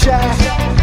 shack.